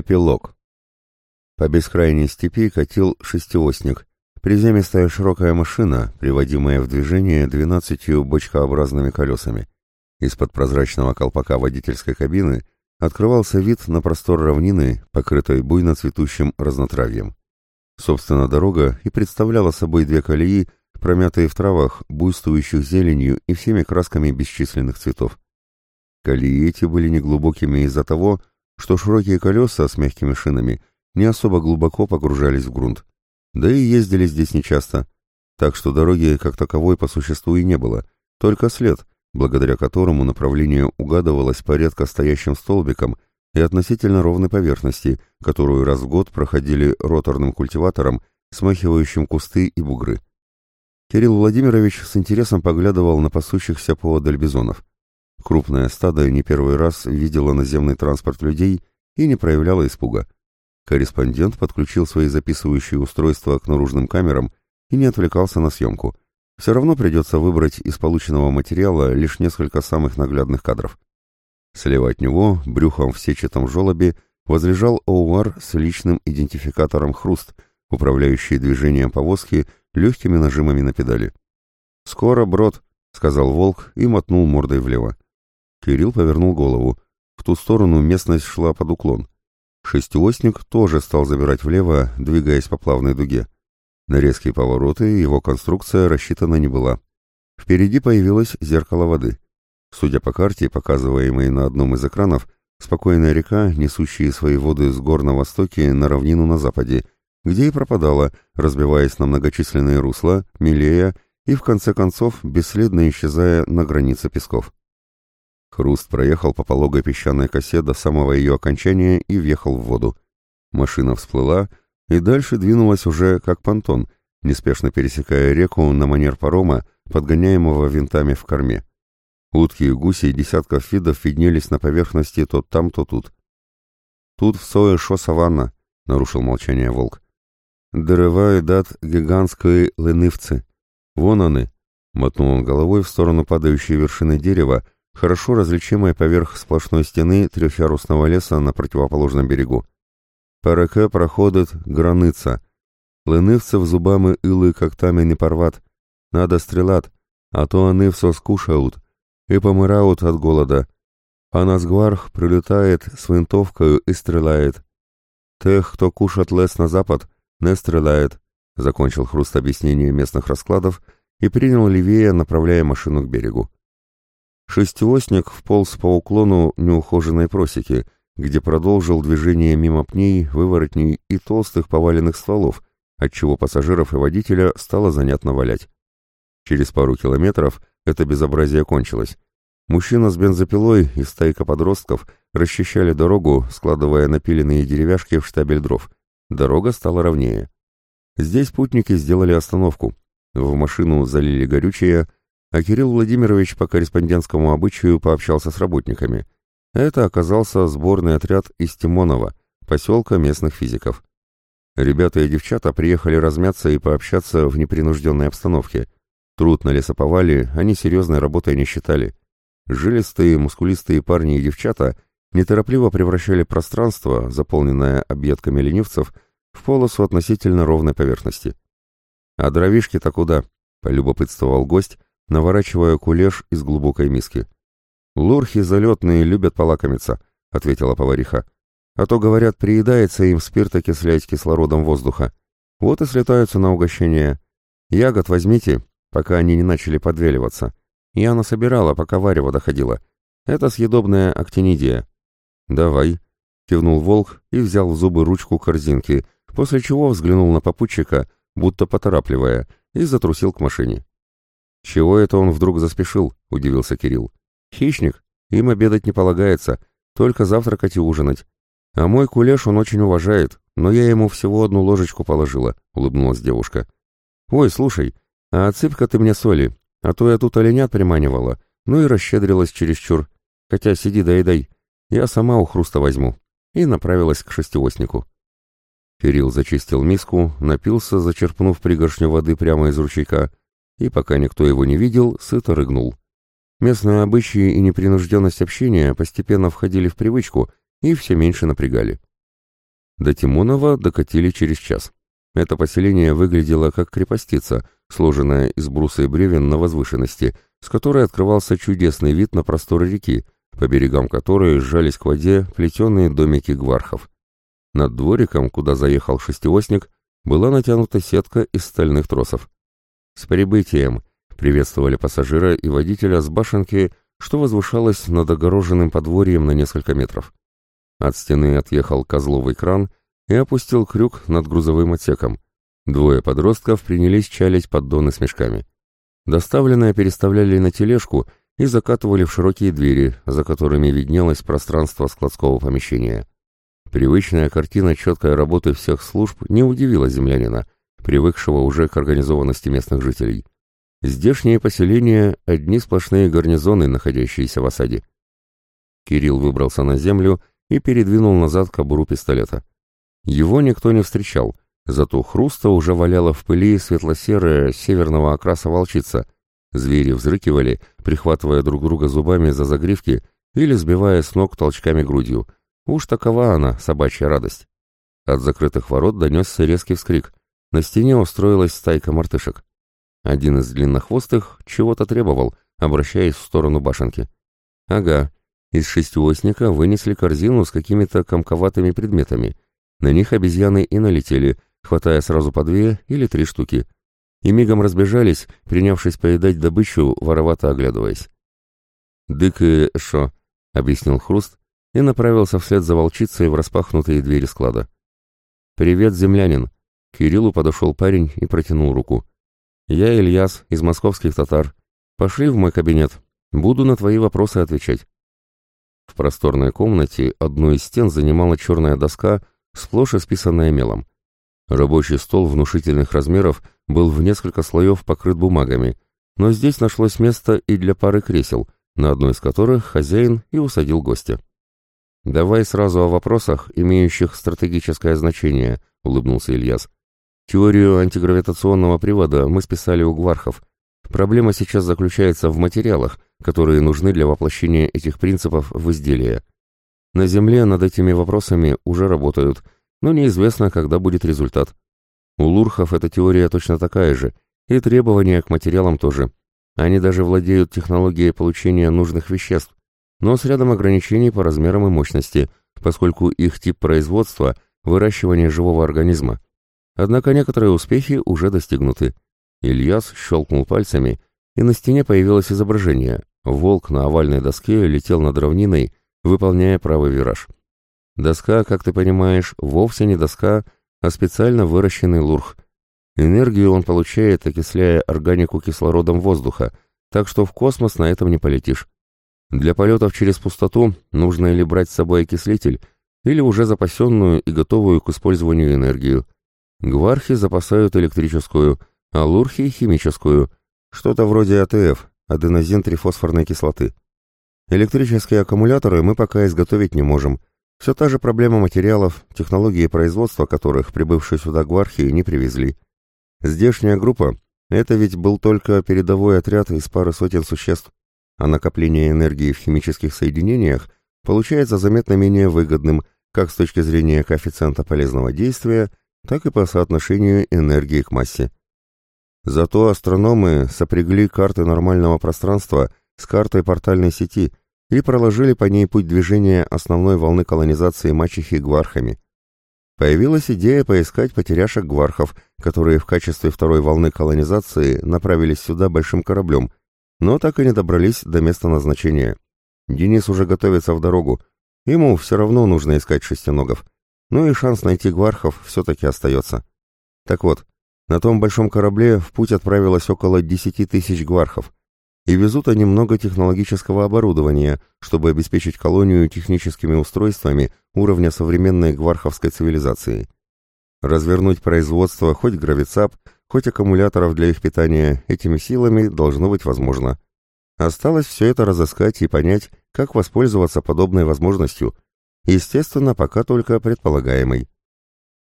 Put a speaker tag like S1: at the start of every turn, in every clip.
S1: Эпилог. По бескрайней степи катил шестиосник, приземистая широкая машина, приводимая в движение двенадцатью бочкообразными колесами. Из-под прозрачного колпака водительской кабины открывался вид на простор равнины, покрытой буйно цветущим разнотравьем. Собственно, дорога и представляла собой две колеи, промятые в травах, буйствующих зеленью и всеми красками бесчисленных цветов. Колеи эти были неглубокими из-за того, что широкие колеса с мягкими шинами не особо глубоко погружались в грунт. Да и ездили здесь нечасто, так что дороги как таковой по существу и не было, только след, благодаря которому направление угадывалось по редко стоящим столбикам и относительно ровной поверхности, которую раз в год проходили роторным культиватором, смахивающим кусты и бугры. Кирилл Владимирович с интересом поглядывал на пасущихся поодаль бизонов. Крупное стадо не первый раз видело наземный транспорт людей и не проявляло испуга. Корреспондент подключил свои записывающие устройства к наружным камерам и не отвлекался на съемку. Все равно придется выбрать из полученного материала лишь несколько самых наглядных кадров. Слева от него, брюхом в сетчатом желобе, возлежал ОУАР с личным идентификатором «Хруст», управляющий движением повозки легкими нажимами на педали. «Скоро, брод», — сказал Волк и мотнул мордой влево. Кирилл повернул голову. В ту сторону местность шла под уклон. Шестиосник тоже стал забирать влево, двигаясь по плавной дуге. На резкие повороты его конструкция рассчитана не была. Впереди появилось зеркало воды. Судя по карте, показываемой на одном из экранов, спокойная река, несущая свои воды с гор на востоке на равнину на западе, где и пропадала, разбиваясь на многочисленные русла, милея и, в конце концов, бесследно исчезая на границе песков. Хруст проехал по пологой песчаной косе до самого ее окончания и въехал в воду. Машина всплыла и дальше двинулась уже как понтон, неспешно пересекая реку на манер парома, подгоняемого винтами в корме. Утки и гуси десятков видов виднелись на поверхности то там, то тут. «Тут в сое шо саванна», — нарушил молчание волк. «Деревая дат гигантские ленивцы. Вон они», — мотнул он головой в сторону падающей вершины дерева, хорошо различимая поверх сплошной стены трехъярусного леса на противоположном берегу. По проходит граница. Ленивцев зубами илы когтами не порват. Надо стрелять, а то они все скушают и помирают от голода. А Назгварх прилетает с винтовкой и стреляет. Тех, кто кушает лес на запад, не стреляет, закончил хруст объяснения местных раскладов и принял левее, направляя машину к берегу. Шестиосник вполз по уклону неухоженной просеки, где продолжил движение мимо пней, выворотней и толстых поваленных стволов, отчего пассажиров и водителя стало занятно валять. Через пару километров это безобразие кончилось. Мужчина с бензопилой и стайка подростков расчищали дорогу, складывая напиленные деревяшки в штабель дров. Дорога стала ровнее. Здесь путники сделали остановку. В машину залили горючее, а Кирилл Владимирович по корреспондентскому обычаю пообщался с работниками. Это оказался сборный отряд из Тимонова, поселка местных физиков. Ребята и девчата приехали размяться и пообщаться в непринужденной обстановке. Труд на лесоповале они серьезной работой не считали. Жилистые, мускулистые парни и девчата неторопливо превращали пространство, заполненное объедками ленивцев, в полосу относительно ровной поверхности. «А дровишки-то куда?» — полюбопытствовал гость, наворачивая кулеш из глубокой миски. «Лурхи залетные любят полакомиться», — ответила повариха. «А то, говорят, приедается им спирт окислять кислородом воздуха. Вот и слетаются на угощение. Ягод возьмите, пока они не начали подвеливаться. Я насобирала, пока варево доходила. Это съедобная актинидия». «Давай», — кивнул волк и взял в зубы ручку корзинки, после чего взглянул на попутчика, будто поторапливая, и затрусил к машине. «Чего это он вдруг заспешил?» — удивился Кирилл. «Хищник. Им обедать не полагается, только завтракать и ужинать. А мой кулеш он очень уважает, но я ему всего одну ложечку положила», — улыбнулась девушка. «Ой, слушай, а отсыпь-ка ты мне соли, а то я тут оленят приманивала, ну и расщедрилась чересчур. Хотя сиди доедай, я сама у хруста возьму». И направилась к шестиоснику. Кирилл зачистил миску, напился, зачерпнув пригоршню воды прямо из ручейка, и, пока никто его не видел, сыто рыгнул. Местные обычаи и непринужденность общения постепенно входили в привычку и все меньше напрягали. До Тимонова докатили через час. Это поселение выглядело как крепостица, сложенная из бруса и бревен на возвышенности, с которой открывался чудесный вид на просторы реки, по берегам которой сжались к воде плетеные домики гвархов. Над двориком, куда заехал шестиосник, была натянута сетка из стальных тросов. «С прибытием!» — приветствовали пассажира и водителя с башенки, что возвышалось над огороженным подворьем на несколько метров. От стены отъехал козловый кран и опустил крюк над грузовым отсеком. Двое подростков принялись чалить поддоны с мешками. Доставленное переставляли на тележку и закатывали в широкие двери, за которыми виднелось пространство складского помещения. Привычная картина четкой работы всех служб не удивила землянина, привыкшего уже к организованности местных жителей. Здешние поселения — одни сплошные гарнизоны, находящиеся в осаде. Кирилл выбрался на землю и передвинул назад кобуру пистолета. Его никто не встречал, зато хруста уже валяла в пыли светло-серая северного окраса волчица. Звери взрыкивали, прихватывая друг друга зубами за загривки или сбивая с ног толчками грудью. Уж такова она, собачья радость. От закрытых ворот донесся резкий вскрик. На стене устроилась стайка мартышек. Один из длиннохвостых чего-то требовал, обращаясь в сторону башенки. Ага, из шестиосника вынесли корзину с какими-то комковатыми предметами. На них обезьяны и налетели, хватая сразу по две или три штуки. И мигом разбежались, принявшись поедать добычу, воровато оглядываясь. «Дык и шо», — объяснил Хруст и направился вслед за волчицей в распахнутые двери склада. «Привет, землянин!» К Кириллу подошел парень и протянул руку. «Я Ильяс, из московских татар. Пошли в мой кабинет. Буду на твои вопросы отвечать». В просторной комнате одну из стен занимала черная доска, сплошь исписанная мелом. Рабочий стол внушительных размеров был в несколько слоев покрыт бумагами, но здесь нашлось место и для пары кресел, на одной из которых хозяин и усадил гостя. «Давай сразу о вопросах, имеющих стратегическое значение», — улыбнулся Ильяс. «Теорию антигравитационного привода мы списали у гвархов. Проблема сейчас заключается в материалах, которые нужны для воплощения этих принципов в изделие. На Земле над этими вопросами уже работают, но неизвестно, когда будет результат. У лурхов эта теория точно такая же, и требования к материалам тоже. Они даже владеют технологией получения нужных веществ, но с рядом ограничений по размерам и мощности, поскольку их тип производства – выращивание живого организма. Однако некоторые успехи уже достигнуты. Ильяс щелкнул пальцами, и на стене появилось изображение. Волк на овальной доске летел над равниной, выполняя правый вираж. Доска, как ты понимаешь, вовсе не доска, а специально выращенный лурх. Энергию он получает, окисляя органику кислородом воздуха, так что в космос на этом не полетишь. Для полетов через пустоту нужно или брать с собой окислитель, или уже запасенную и готовую к использованию энергию. Гвархи запасают электрическую, а лурхи — химическую, что-то вроде АТФ, аденозин-трифосфорной кислоты. Электрические аккумуляторы мы пока изготовить не можем. Все та же проблема материалов, технологии производства которых прибывшие сюда гвархи не привезли. Здешняя группа — это ведь был только передовой отряд из пары сотен существ, а накопление энергии в химических соединениях получается заметно менее выгодным как с точки зрения коэффициента полезного действия, так и по соотношению энергии к массе. Зато астрономы сопрягли карты нормального пространства с картой портальной сети и проложили по ней путь движения основной волны колонизации мачехи гвархами. Появилась идея поискать потеряшек гвархов, которые в качестве второй волны колонизации направились сюда большим кораблем, но так и не добрались до места назначения. Денис уже готовится в дорогу, ему все равно нужно искать шестиногов, ну и шанс найти гвархов все-таки остается. Так вот, на том большом корабле в путь отправилось около десяти тысяч гвархов, и везут они много технологического оборудования, чтобы обеспечить колонию техническими устройствами уровня современной гварховской цивилизации. Развернуть производство хоть гравицап, хоть аккумуляторов для их питания этими силами должно быть возможно. Осталось все это разыскать и понять, как воспользоваться подобной возможностью, естественно, пока только предполагаемой.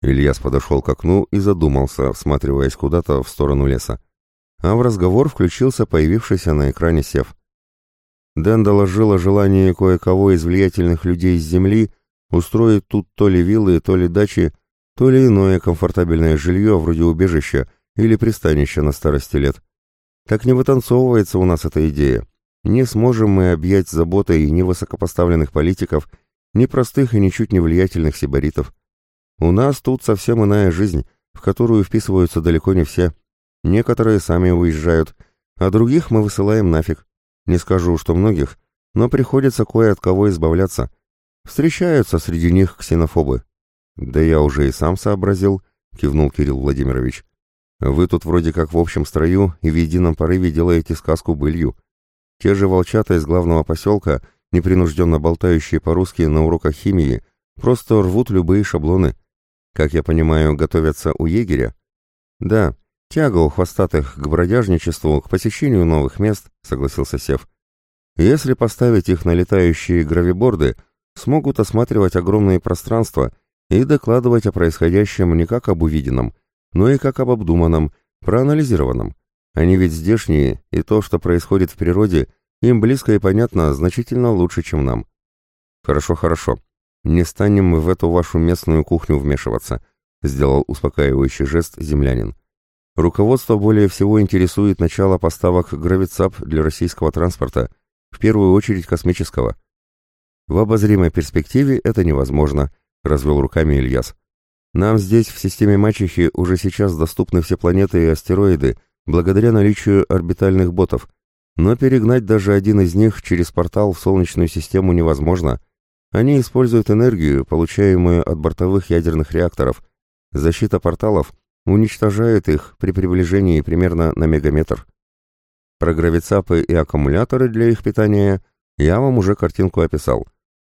S1: Ильяс подошел к окну и задумался, всматриваясь куда-то в сторону леса. А в разговор включился появившийся на экране Сев. Дэн доложил о желании кое-кого из влиятельных людей с Земли устроить тут то ли виллы, то ли дачи, то ли иное комфортабельное жилье вроде убежища или пристанища на старости лет. Так не вытанцовывается у нас эта идея. Не сможем мы объять заботой ни высокопоставленных политиков, ни простых и ничуть не влиятельных сибаритов. У нас тут совсем иная жизнь, в которую вписываются далеко не все. Некоторые сами уезжают, а других мы высылаем нафиг. Не скажу, что многих, но приходится кое от кого избавляться. Встречаются среди них ксенофобы. Да я уже и сам сообразил, кивнул Кирилл Владимирович. Вы тут вроде как в общем строю и в едином порыве делаете сказку былью. Те же волчата из главного поселка, непринужденно болтающие по-русски на уроках химии, просто рвут любые шаблоны. Как я понимаю, готовятся у егеря? Да, тяга у хвостатых к бродяжничеству, к посещению новых мест, согласился Сев. Если поставить их на летающие гравиборды, смогут осматривать огромные пространства и докладывать о происходящем не как об увиденном, но и как об обдуманном, проанализированном. Они ведь здешние, и то, что происходит в природе, им близко и понятно значительно лучше, чем нам. Хорошо, хорошо. Не станем мы в эту вашу местную кухню вмешиваться, сделал успокаивающий жест землянин. Руководство более всего интересует начало поставок гравицап для российского транспорта, в первую очередь космического. В обозримой перспективе это невозможно, развел руками Ильяс. Нам здесь, в системе Мачехи, уже сейчас доступны все планеты и астероиды, благодаря наличию орбитальных ботов, но перегнать даже один из них через портал в Солнечную систему невозможно. Они используют энергию, получаемую от бортовых ядерных реакторов. Защита порталов уничтожает их при приближении примерно на мегаметр. Про гравицапы и аккумуляторы для их питания я вам уже картинку описал.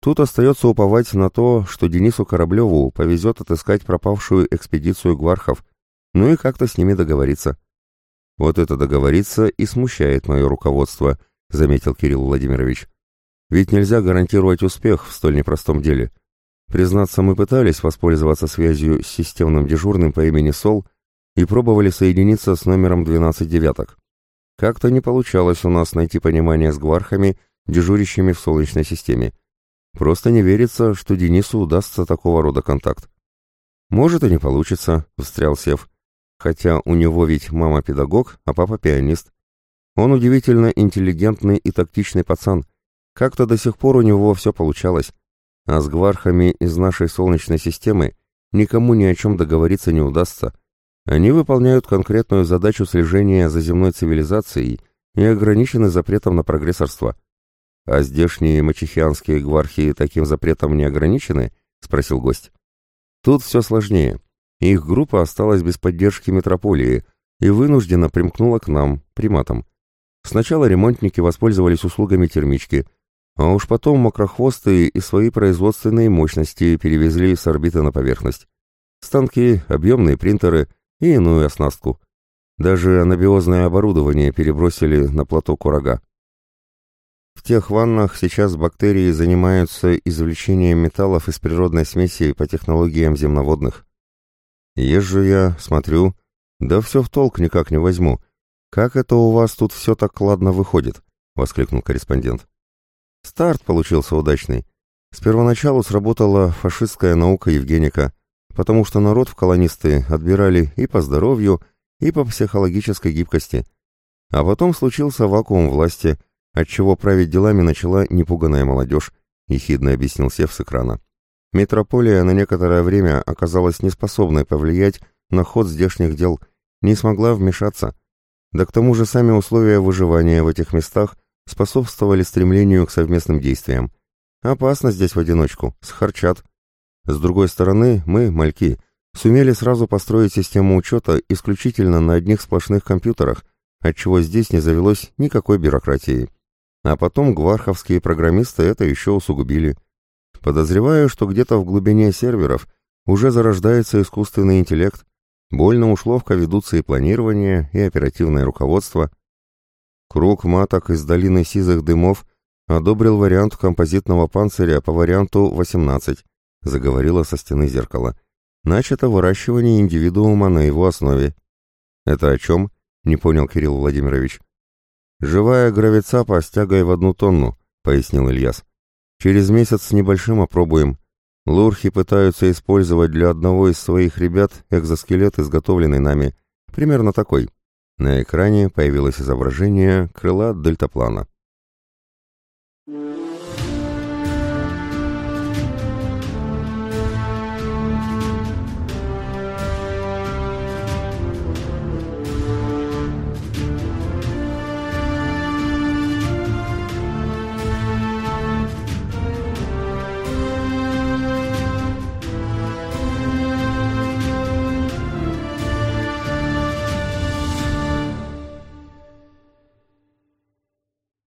S1: Тут остается уповать на то, что Денису Кораблеву повезет отыскать пропавшую экспедицию гвархов, ну и как-то с ними договориться. Вот это договориться и смущает мое руководство, заметил Кирилл Владимирович. Ведь нельзя гарантировать успех в столь непростом деле. Признаться, мы пытались воспользоваться связью с системным дежурным по имени Сол и пробовали соединиться с номером 12 девяток. Как-то не получалось у нас найти понимание с гвархами, дежурящими в Солнечной системе. Просто не верится, что Денису удастся такого рода контакт. «Может и не получится», — встрял Сев хотя у него ведь мама педагог, а папа пианист. Он удивительно интеллигентный и тактичный пацан. Как-то до сих пор у него все получалось. А с гвархами из нашей Солнечной системы никому ни о чем договориться не удастся. Они выполняют конкретную задачу слежения за земной цивилизацией и ограничены запретом на прогрессорство. А здешние мачехианские гвархи таким запретом не ограничены? — спросил гость. Тут все сложнее их группа осталась без поддержки метрополии и вынуждена примкнула к нам, приматам. Сначала ремонтники воспользовались услугами термички, а уж потом мокрохвостые и свои производственные мощности перевезли с орбиты на поверхность. Станки, объемные принтеры и иную оснастку. Даже анабиозное оборудование перебросили на плато Курага. В тех ваннах сейчас бактерии занимаются извлечением металлов из природной смеси по технологиям земноводных. Езжу я, смотрю, да все в толк никак не возьму. Как это у вас тут все так кладно выходит? Воскликнул корреспондент. Старт получился удачный. С первоначалу сработала фашистская наука Евгеника, потому что народ в колонисты отбирали и по здоровью, и по психологической гибкости. А потом случился вакуум власти, отчего править делами начала непуганная молодежь, ехидно объяснил Сев с экрана. Метрополия на некоторое время оказалась неспособной повлиять на ход здешних дел, не смогла вмешаться. Да к тому же сами условия выживания в этих местах способствовали стремлению к совместным действиям. Опасно здесь в одиночку, схарчат. С другой стороны, мы, мальки, сумели сразу построить систему учета исключительно на одних сплошных компьютерах, отчего здесь не завелось никакой бюрократии. А потом гварховские программисты это еще усугубили – Подозреваю, что где-то в глубине серверов уже зарождается искусственный интеллект. Больно уж ловко ведутся и планирование, и оперативное руководство. Круг маток из долины сизых дымов одобрил вариант композитного панциря по варианту 18, заговорила со стены зеркала. Начато выращивание индивидуума на его основе. Это о чем? Не понял Кирилл Владимирович. Живая гравицапа с тягой в одну тонну, пояснил Ильяс. Через месяц с небольшим опробуем. Лурхи пытаются использовать для одного из своих ребят экзоскелет, изготовленный нами. Примерно такой. На экране появилось изображение крыла дельтаплана. Mm-hmm.